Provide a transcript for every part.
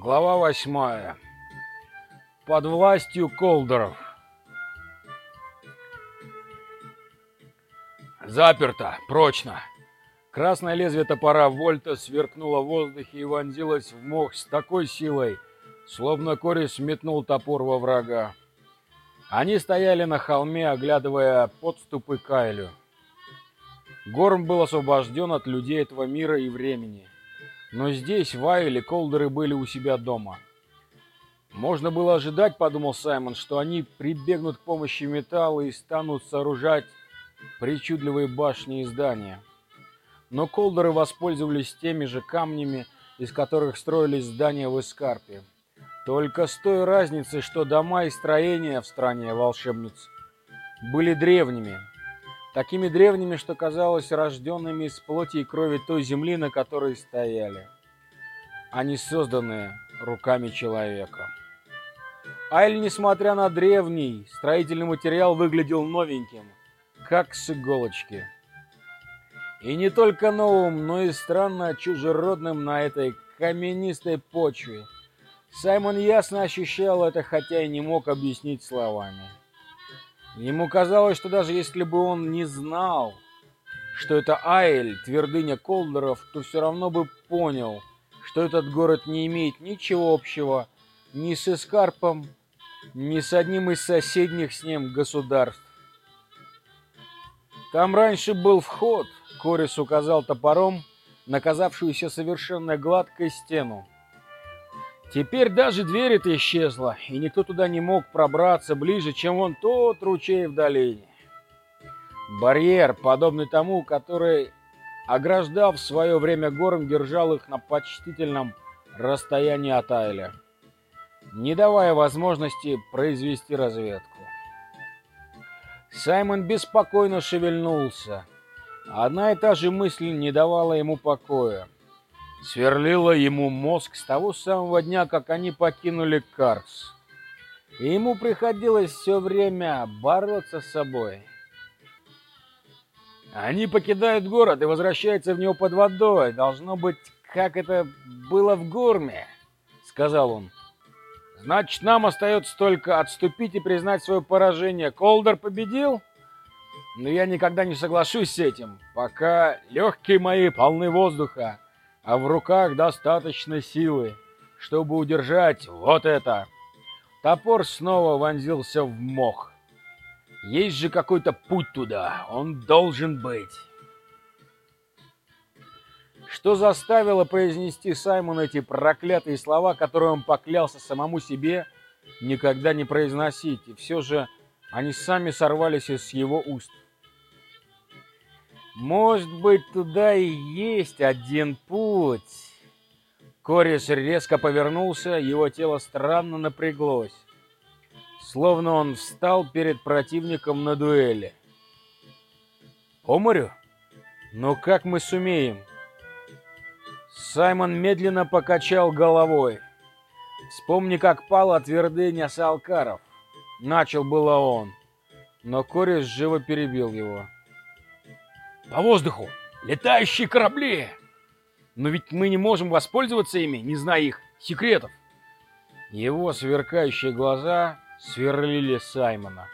Глава восьмая. Под властью колдеров. Заперто, прочно. Красное лезвие топора Вольта сверкнуло в воздухе и вонзилось в мох с такой силой, словно Корис метнул топор во врага. Они стояли на холме, оглядывая подступы Кайлю. Горм был освобожден от людей этого мира и времени. Но здесь, в Айле, колдеры были у себя дома. Можно было ожидать, подумал Саймон, что они прибегнут к помощи металла и станут сооружать причудливые башни и здания. Но колдеры воспользовались теми же камнями, из которых строились здания в Эскарпе. Только с той разницей, что дома и строения в стране волшебниц были древними, такими древними, что казалось рожденными из плоти и крови той земли, на которой стояли, а не созданные руками человека. Айль, несмотря на древний, строительный материал выглядел новеньким, как с иголочки. И не только новым, но и странно чужеродным на этой каменистой почве. Саймон ясно ощущал это, хотя и не мог объяснить словами. Ему казалось, что даже если бы он не знал, что это Айль, твердыня Колдеров, то все равно бы понял, что этот город не имеет ничего общего ни с Эскарпом, ни с одним из соседних с ним государств. Там раньше был вход, Корис указал топором на казавшуюся совершенно гладкой стену. Теперь даже дверь-то исчезла, и никто туда не мог пробраться ближе, чем вон тот ручей в долине. Барьер, подобный тому, который, ограждав в свое время гором, держал их на почтительном расстоянии от Айля, не давая возможности произвести разведку. Саймон беспокойно шевельнулся. Одна и та же мысль не давала ему покоя сверлила ему мозг с того самого дня, как они покинули Карс. И ему приходилось все время бороться с собой. Они покидают город и возвращаются в него под водой. Должно быть, как это было в Гурме, сказал он. Значит, нам остается только отступить и признать свое поражение. Колдер победил? Но я никогда не соглашусь с этим, пока легкие мои полны воздуха а в руках достаточно силы, чтобы удержать вот это. Топор снова вонзился в мох. Есть же какой-то путь туда, он должен быть. Что заставило произнести Саймон эти проклятые слова, которые он поклялся самому себе никогда не произносить, и все же они сами сорвались из его уст. Может быть, туда и есть один путь. Корис резко повернулся, его тело странно напряглось. Словно он встал перед противником на дуэли. По? Но как мы сумеем? Саймон медленно покачал головой. Вспомни, как пала твердыня Салкаров. Начал было он, но Корис живо перебил его. По воздуху! Летающие корабли! Но ведь мы не можем воспользоваться ими, не зная их секретов. Его сверкающие глаза сверлили Саймона.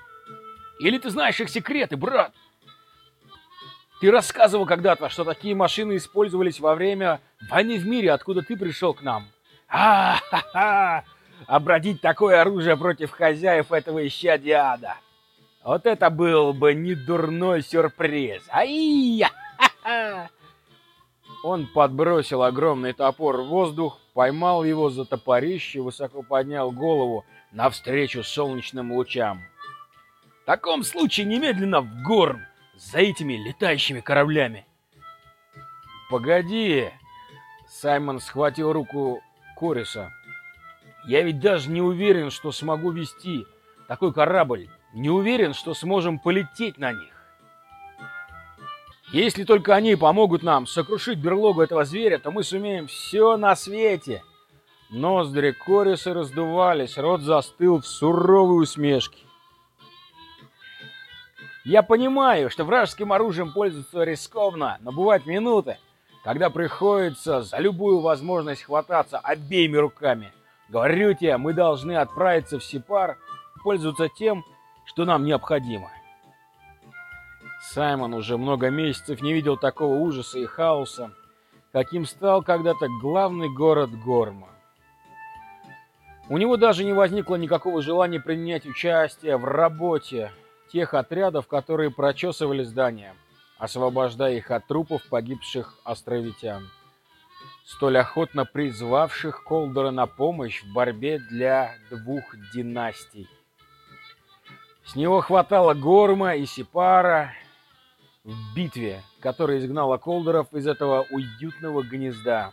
Или ты знаешь их секреты, брат? Ты рассказывал когда-то, что такие машины использовались во время войны в мире, откуда ты пришел к нам. А-ха-ха! Обратить такое оружие против хозяев этого исчадия ада. Вот это был бы не дурной сюрприз. Ай-я! Он подбросил огромный топор в воздух, поймал его за топорище, высоко поднял голову навстречу солнечным лучам. В таком случае немедленно в горн за этими летающими кораблями. Погоди, Саймон схватил руку Кориса. Я ведь даже не уверен, что смогу вести такой корабль не уверен, что сможем полететь на них. Если только они помогут нам сокрушить берлогу этого зверя, то мы сумеем все на свете. Ноздри Кориса раздувались, рот застыл в суровой усмешке. Я понимаю, что вражеским оружием пользоваться рискованно, но бывают минуты, когда приходится за любую возможность хвататься обеими руками. Говорю тебе, мы должны отправиться в Сипар, пользоваться тем, что нам необходимо. Саймон уже много месяцев не видел такого ужаса и хаоса, каким стал когда-то главный город Горма. У него даже не возникло никакого желания принять участие в работе тех отрядов, которые прочесывали здания, освобождая их от трупов погибших островитян, столь охотно призвавших Колдера на помощь в борьбе для двух династий. С него хватало Горма и Сипара в битве, которая изгнала Колдеров из этого уютного гнезда.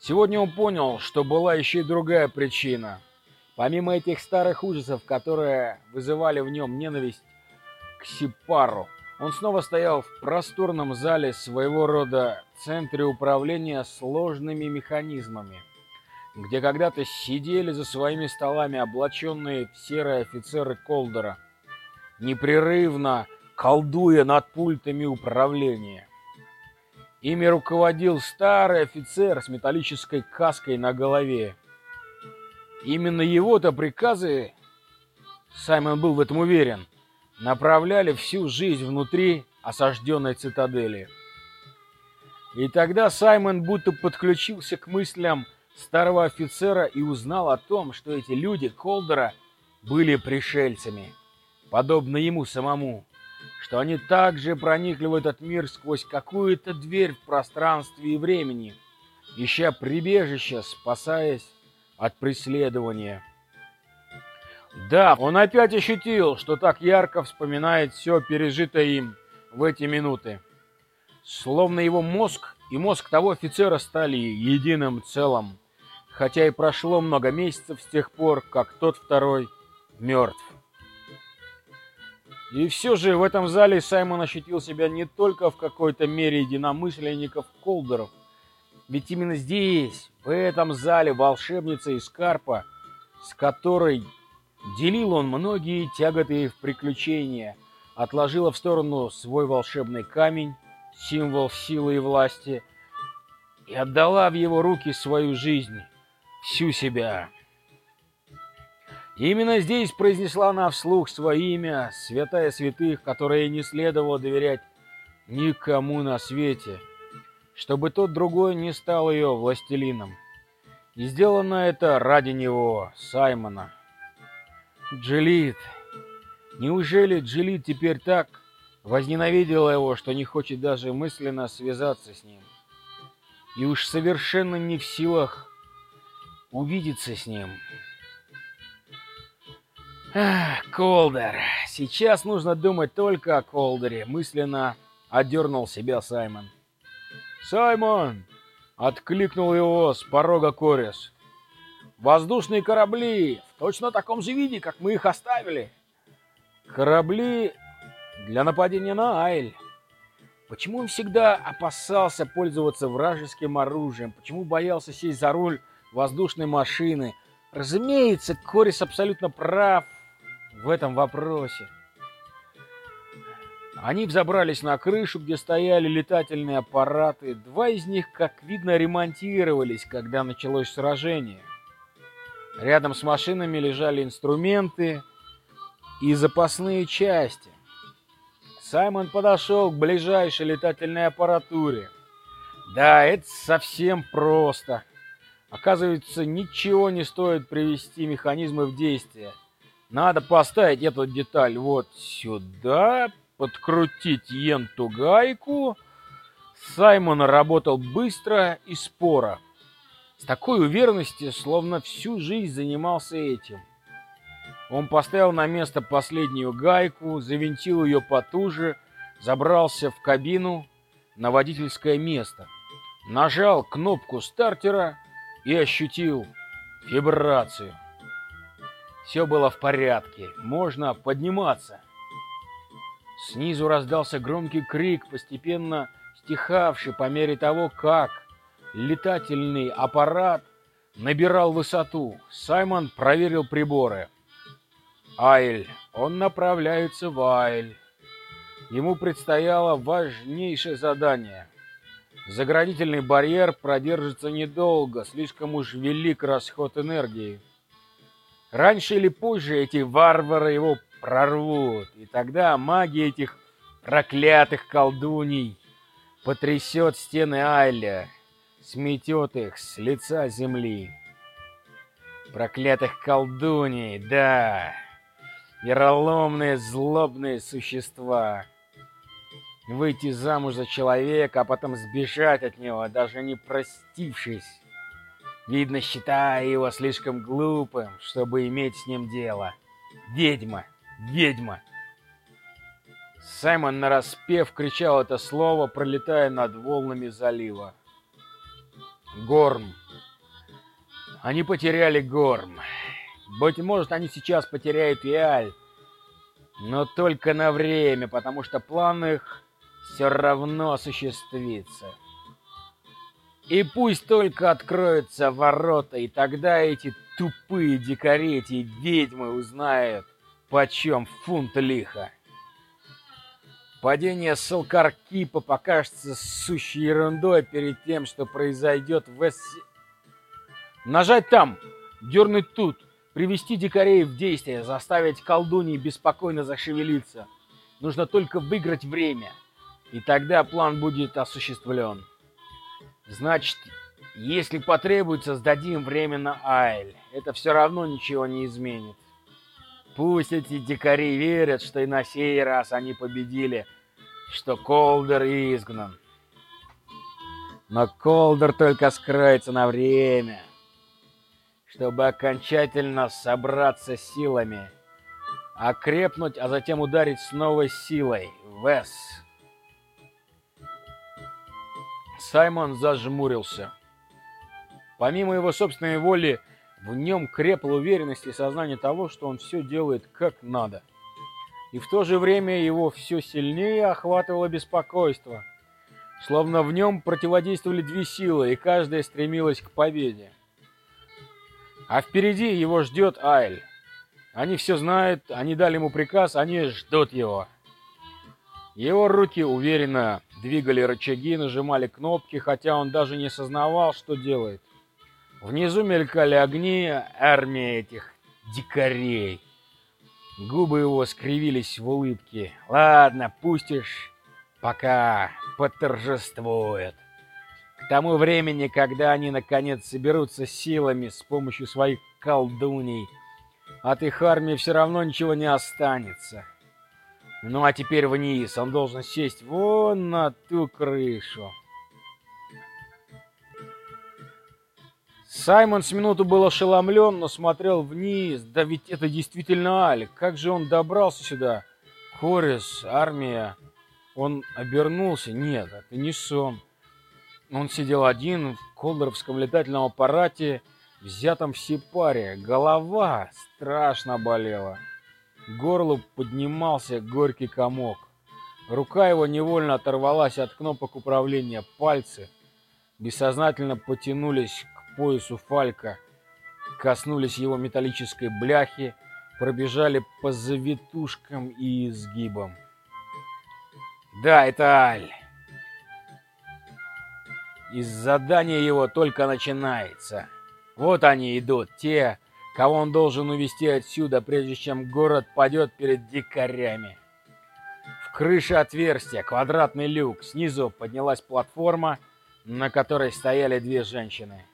Сегодня он понял, что была еще и другая причина. Помимо этих старых ужасов, которые вызывали в нем ненависть к Сипару, он снова стоял в просторном зале своего рода центре управления сложными механизмами, где когда-то сидели за своими столами облаченные в серые офицеры Колдера, непрерывно колдуя над пультами управления. Ими руководил старый офицер с металлической каской на голове. Именно его-то приказы, Саймон был в этом уверен, направляли всю жизнь внутри осажденной цитадели. И тогда Саймон будто подключился к мыслям старого офицера и узнал о том, что эти люди Колдера были пришельцами, подобно ему самому что они также проникли в этот мир сквозь какую-то дверь в пространстве и времени, ища прибежище, спасаясь от преследования. Да, он опять ощутил, что так ярко вспоминает все пережитое им в эти минуты. Словно его мозг и мозг того офицера стали единым целым, хотя и прошло много месяцев с тех пор, как тот второй мертв. И все же в этом зале Саймон ощутил себя не только в какой-то мере единомышленников Колдеров. Ведь именно здесь, в этом зале, волшебница из Карпа, с которой делил он многие тяготы в приключения, отложила в сторону свой волшебный камень, символ силы и власти, и отдала в его руки свою жизнь, всю себя. Именно здесь произнесла она вслух свое имя, святая святых, которое не следовало доверять никому на свете, чтобы тот другой не стал ее властелином. И сделано это ради него, Саймона. Джилит. Неужели Джилит теперь так возненавидела его, что не хочет даже мысленно связаться с ним? И уж совершенно не в силах увидеться с ним. Эх, Колдер. Сейчас нужно думать только о Колдере. Мысленно отдернул себя Саймон. Саймон! Откликнул его с порога Корис. Воздушные корабли в точно таком же виде, как мы их оставили. Корабли для нападения на Айль. Почему он всегда опасался пользоваться вражеским оружием? Почему боялся сесть за руль воздушной машины? Разумеется, Корис абсолютно прав в этом вопросе. Они взобрались на крышу, где стояли летательные аппараты. Два из них, как видно, ремонтировались, когда началось сражение. Рядом с машинами лежали инструменты и запасные части. Саймон подошел к ближайшей летательной аппаратуре. Да, это совсем просто. Оказывается, ничего не стоит привести механизмы в действие. Надо поставить эту деталь вот сюда, подкрутить енту гайку. Саймон работал быстро и споро. С такой уверенностью, словно всю жизнь занимался этим. Он поставил на место последнюю гайку, завинтил ее потуже, забрался в кабину на водительское место, нажал кнопку стартера и ощутил вибрацию. Все было в порядке, можно подниматься. Снизу раздался громкий крик, постепенно стихавший по мере того, как летательный аппарат набирал высоту. Саймон проверил приборы. Айль. Он направляется в Айль. Ему предстояло важнейшее задание. Заградительный барьер продержится недолго, слишком уж велик расход энергии. Раньше или позже эти варвары его прорвут, и тогда магия этих проклятых колдуней потрясет стены Айля, сметет их с лица земли. Проклятых колдуней, да, вероломные злобные существа. Выйти замуж за человека, а потом сбежать от него, даже не простившись. Видно, считая его слишком глупым, чтобы иметь с ним дело. Ведьма! Ведьма! Саймон нараспев кричал это слово, пролетая над волнами залива. Горм. Они потеряли Горм. Быть может, они сейчас потеряют и Аль. Но только на время, потому что план их все равно осуществится. И пусть только откроются ворота, и тогда эти тупые дикари, эти ведьмы узнают, почем фунт лиха. Падение Салкаркипа покажется сущей ерундой перед тем, что произойдет в Эс... Нажать там, дернуть тут, привести дикарей в действие, заставить колдуньи беспокойно зашевелиться. Нужно только выиграть время, и тогда план будет осуществлен. Значит, если потребуется, сдадим время на Айль. Это все равно ничего не изменит. Пусть эти дикари верят, что и на сей раз они победили, что Колдер изгнан. Но Колдер только скроется на время, чтобы окончательно собраться силами, окрепнуть, а затем ударить с новой силой. Вес. Саймон зажмурился. Помимо его собственной воли, в нем крепла уверенность и сознание того, что он все делает как надо. И в то же время его все сильнее охватывало беспокойство, словно в нем противодействовали две силы, и каждая стремилась к победе. А впереди его ждет Айль. Они все знают, они дали ему приказ, они ждут его. Его руки уверенно двигали рычаги, нажимали кнопки, хотя он даже не сознавал, что делает. Внизу мелькали огни армии этих дикарей. Губы его скривились в улыбке. Ладно, пустишь, пока поторжествует. Тому времени, когда они наконец соберутся силами с помощью своих колдуней, от их армии все равно ничего не останется. Ну а теперь вниз, он должен сесть вон на ту крышу. Саймон с минуту был ошеломлен, но смотрел вниз. Да ведь это действительно Алик. Как же он добрался сюда? Корис, армия. Он обернулся. Нет, это не сон. Он сидел один в колдоровском летательном аппарате, взятом в сепаре. Голова страшно болела. К горлу поднимался горький комок. Рука его невольно оторвалась от кнопок управления. Пальцы бессознательно потянулись поясу Фалька, коснулись его металлической бляхи, пробежали по завитушкам и изгибам. Да, это Аль. И задание его только начинается. Вот они идут, те, кого он должен увести отсюда, прежде чем город падет перед дикарями. В крыше отверстия, квадратный люк, снизу поднялась платформа, на которой стояли две женщины.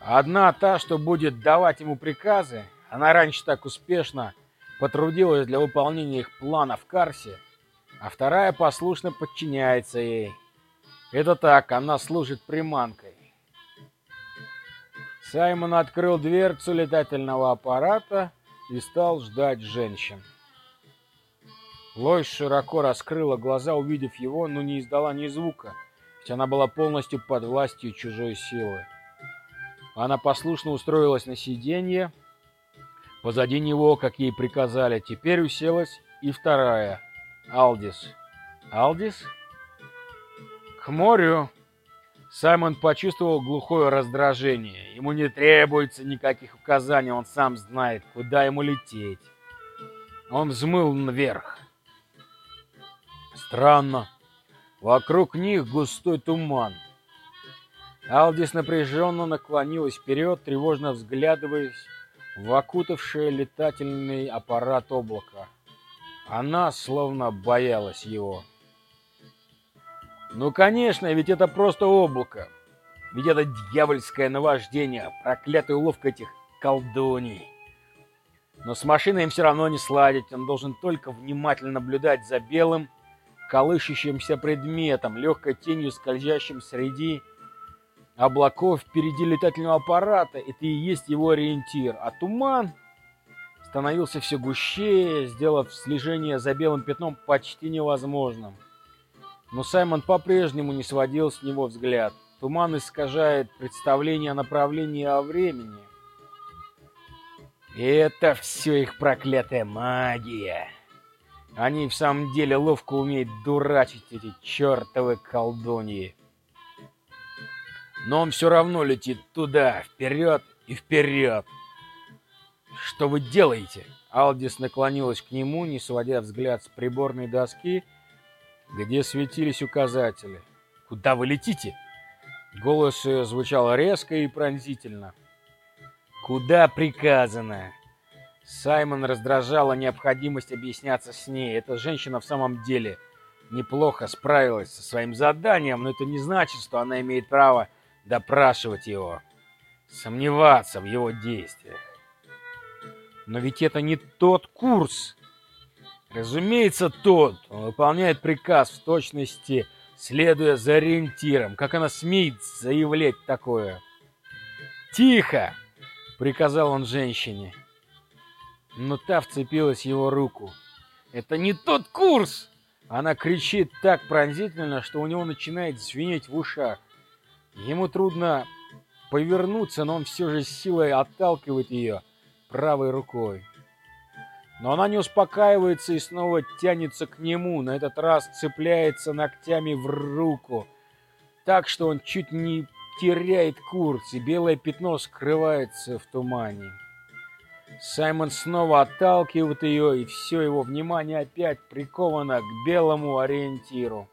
Одна та, что будет давать ему приказы, она раньше так успешно потрудилась для выполнения их плана в Карсе, а вторая послушно подчиняется ей. Это так, она служит приманкой. Саймон открыл дверцу летательного аппарата и стал ждать женщин. Лойс широко раскрыла глаза, увидев его, но не издала ни звука, ведь она была полностью под властью чужой силы. Она послушно устроилась на сиденье позади него, как ей приказали. Теперь уселась и вторая, Алдис. Алдис? К морю. Саймон почувствовал глухое раздражение. Ему не требуется никаких указаний, он сам знает, куда ему лететь. Он взмыл наверх. Странно. Вокруг них густой туман. Алдис напряженно наклонилась вперед, тревожно взглядываясь в окутавшее летательный аппарат облака. Она словно боялась его. Ну, конечно, ведь это просто облако. Ведь это дьявольское наваждение, проклятая уловка этих колдуний. Но с машиной им все равно не сладить. Он должен только внимательно наблюдать за белым, колышущимся предметом, легкой тенью, скользящим среди облаков впереди летательного аппарата. Это и есть его ориентир. А туман становился все гущее, сделав слежение за белым пятном почти невозможным. Но Саймон по-прежнему не сводил с него взгляд. Туман искажает представление о направлении о времени. Это все их проклятая магия. Они в самом деле ловко умеют дурачить эти чертовы колдуньи. Но он все равно летит туда, вперед и вперед. Что вы делаете? Алдис наклонилась к нему, не сводя взгляд с приборной доски, где светились указатели. Куда вы летите? Голос ее звучал резко и пронзительно. «Куда приказано?» Саймон раздражала необходимость объясняться с ней. Эта женщина в самом деле неплохо справилась со своим заданием, но это не значит, что она имеет право допрашивать его, сомневаться в его действиях. Но ведь это не тот курс. Разумеется, тот. Он выполняет приказ в точности следуя за ориентиром. Как она смеет заявлять такое? «Тихо!» — приказал он женщине. Но та вцепилась в его руку. «Это не тот курс!» Она кричит так пронзительно, что у него начинает звенеть в ушах. Ему трудно повернуться, но он все же силой отталкивает ее правой рукой. Но она не успокаивается и снова тянется к нему, на этот раз цепляется ногтями в руку, так что он чуть не теряет курс, и белое пятно скрывается в тумане. Саймон снова отталкивает ее, и все его внимание опять приковано к белому ориентиру.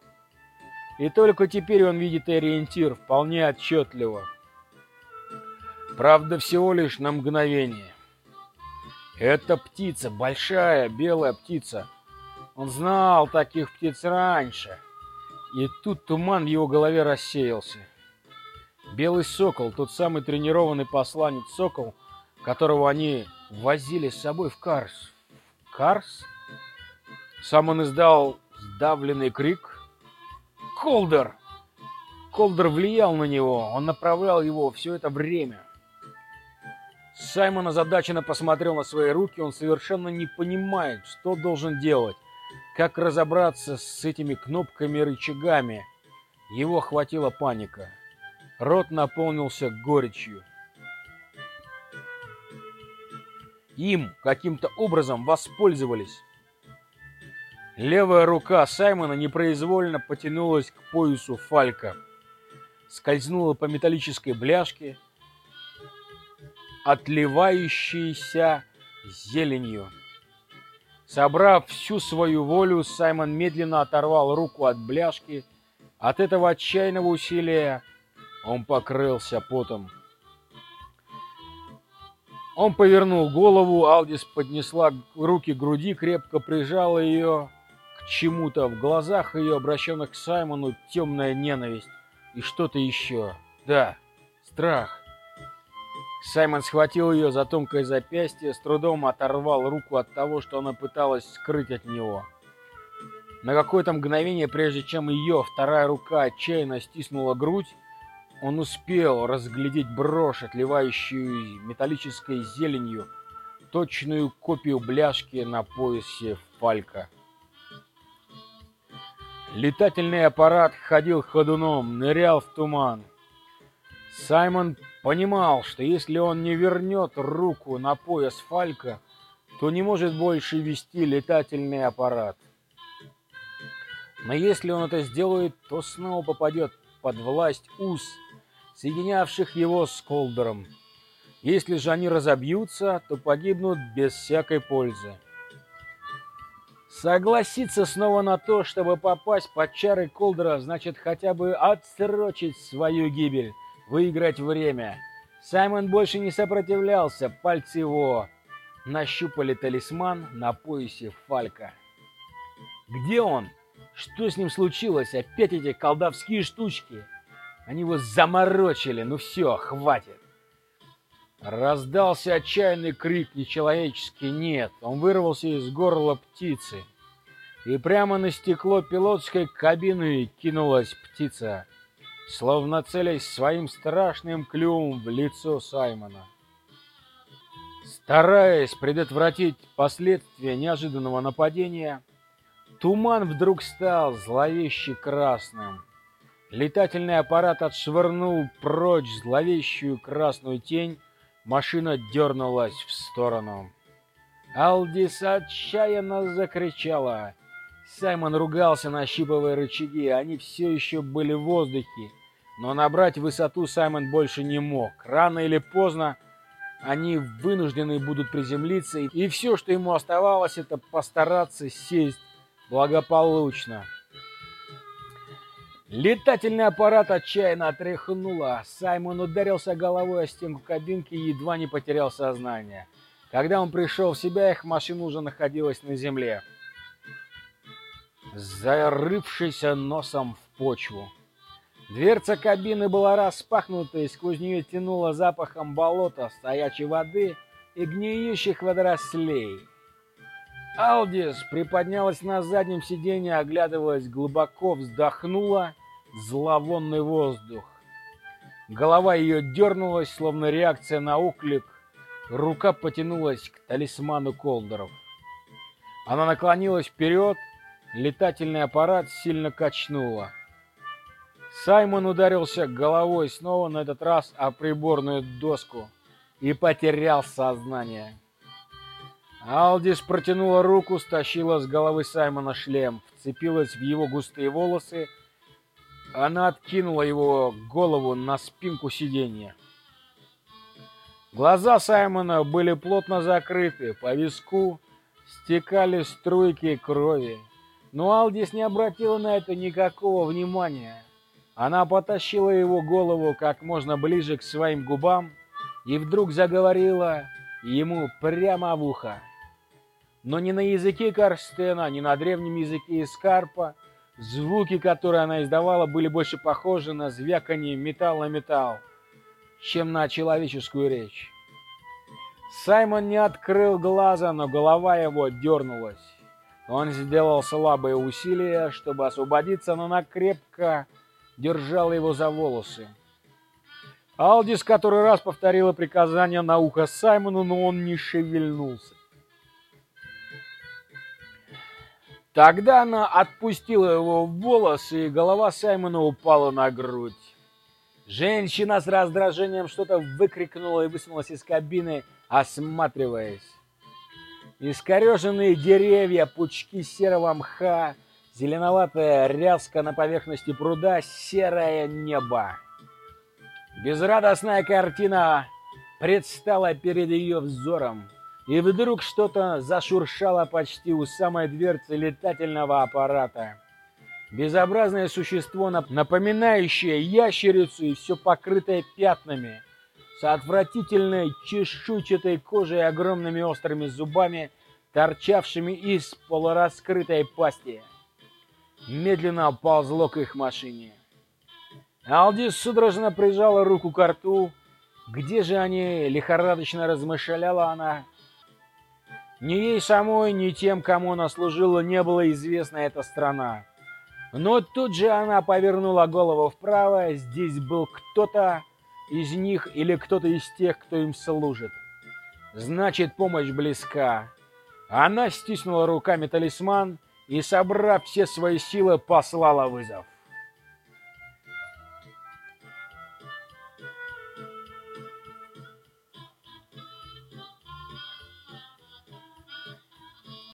И только теперь он видит ориентир вполне отчетливо. Правда, всего лишь на мгновение. Это птица, большая белая птица. Он знал таких птиц раньше. И тут туман в его голове рассеялся. Белый сокол, тот самый тренированный посланец сокол, которого они возили с собой в Карс. Карс? Сам он издал сдавленный крик. Колдер! Колдер влиял на него, он направлял его все это время. Саймон озадаченно посмотрел на свои руки, он совершенно не понимает, что должен делать, как разобраться с этими кнопками и рычагами. Его охватила паника. Рот наполнился горечью. Им каким-то образом воспользовались. Левая рука Саймона непроизвольно потянулась к поясу Фалька, скользнула по металлической бляшке, отливающейся зеленью. Собрав всю свою волю, Саймон медленно оторвал руку от бляшки. От этого отчаянного усилия он покрылся потом. Он повернул голову, Алдис поднесла руки к груди, крепко прижала ее к чему-то. В глазах ее, обращенных к Саймону, темная ненависть и что-то еще. Да, страх. Саймон схватил ее за тонкое запястье, с трудом оторвал руку от того, что она пыталась скрыть от него. На какое-то мгновение, прежде чем ее вторая рука отчаянно стиснула грудь, он успел разглядеть брошь, отливающую металлической зеленью, точную копию бляшки на поясе Фалька. Летательный аппарат ходил ходуном, нырял в туман. Саймон Понимал, что если он не вернет руку на пояс Фалька, то не может больше вести летательный аппарат. Но если он это сделает, то снова попадет под власть уз, соединявших его с Колдером. Если же они разобьются, то погибнут без всякой пользы. Согласиться снова на то, чтобы попасть под чары Колдера, значит хотя бы отсрочить свою гибель, выиграть время. Саймон больше не сопротивлялся, пальцы его нащупали талисман на поясе Фалька. Где он? Что с ним случилось? Опять эти колдовские штучки? Они его заморочили. Ну все, хватит. Раздался отчаянный крик нечеловеческий «нет». Он вырвался из горла птицы. И прямо на стекло пилотской кабины кинулась птица, словно целясь своим страшным клювом в лицо Саймона. Стараясь предотвратить последствия неожиданного нападения, туман вдруг стал зловеще красным. Летательный аппарат отшвырнул прочь зловещую красную тень, машина дернулась в сторону. Алдис отчаянно закричала. Саймон ругался, нащипывая рычаги, они все еще были в воздухе, но набрать высоту Саймон больше не мог. Рано или поздно они вынуждены будут приземлиться, и все, что ему оставалось, это постараться сесть благополучно. Летательный аппарат отчаянно отряхнуло. Саймон ударился головой о стенку кабинки и едва не потерял сознание. Когда он пришел в себя, их машина уже находилась на земле, зарывшийся носом в почву. Дверца кабины была распахнута, и сквозь нее тянуло запахом болота, стоячей воды и гниющих водорослей. Алдис приподнялась на заднем сиденье, оглядываясь, глубоко вздохнула зловонный воздух. Голова ее дернулась, словно реакция на уклик. Рука потянулась к талисману Колдеров. Она наклонилась вперед, летательный аппарат сильно качнула. Саймон ударился головой снова на этот раз о приборную доску и потерял сознание. Алдис протянула руку, стащила с головы Саймона шлем, вцепилась в его густые волосы. Она откинула его голову на спинку сиденья. Глаза Саймона были плотно закрыты, по виску стекали струйки крови. Но Алдис не обратила на это никакого внимания. Она потащила его голову как можно ближе к своим губам и вдруг заговорила ему прямо в ухо. Но не на языке Карстена, не на древнем языке Искарпа. Звуки, которые она издавала, были больше похожи на звяканье металл на металл, чем на человеческую речь. Саймон не открыл глаза, но голова его дернулась. Он сделал слабые усилия, чтобы освободиться, но она крепко держала его за волосы. Алдис который раз повторила приказание на ухо Саймону, но он не шевельнулся. Тогда она отпустила его в волосы, и голова Саймона упала на грудь. Женщина с раздражением что-то выкрикнула и высунулась из кабины, осматриваясь. Искореженные деревья, пучки серого мха, Зеленоватая ряска на поверхности пруда, серое небо. Безрадостная картина предстала перед ее взором, и вдруг что-то зашуршало почти у самой дверцы летательного аппарата. Безобразное существо, напоминающее ящерицу и все покрытое пятнами, с отвратительной чешуйчатой кожей и огромными острыми зубами, торчавшими из полураскрытой пасти медленно ползло к их машине. Алдис судорожно прижала руку к рту. Где же они? Лихорадочно размышляла она. Ни ей самой, ни тем, кому она служила, не было известна эта страна. Но тут же она повернула голову вправо. Здесь был кто-то из них или кто-то из тех, кто им служит. Значит, помощь близка. Она стиснула руками талисман и, собрав все свои силы, послала вызов.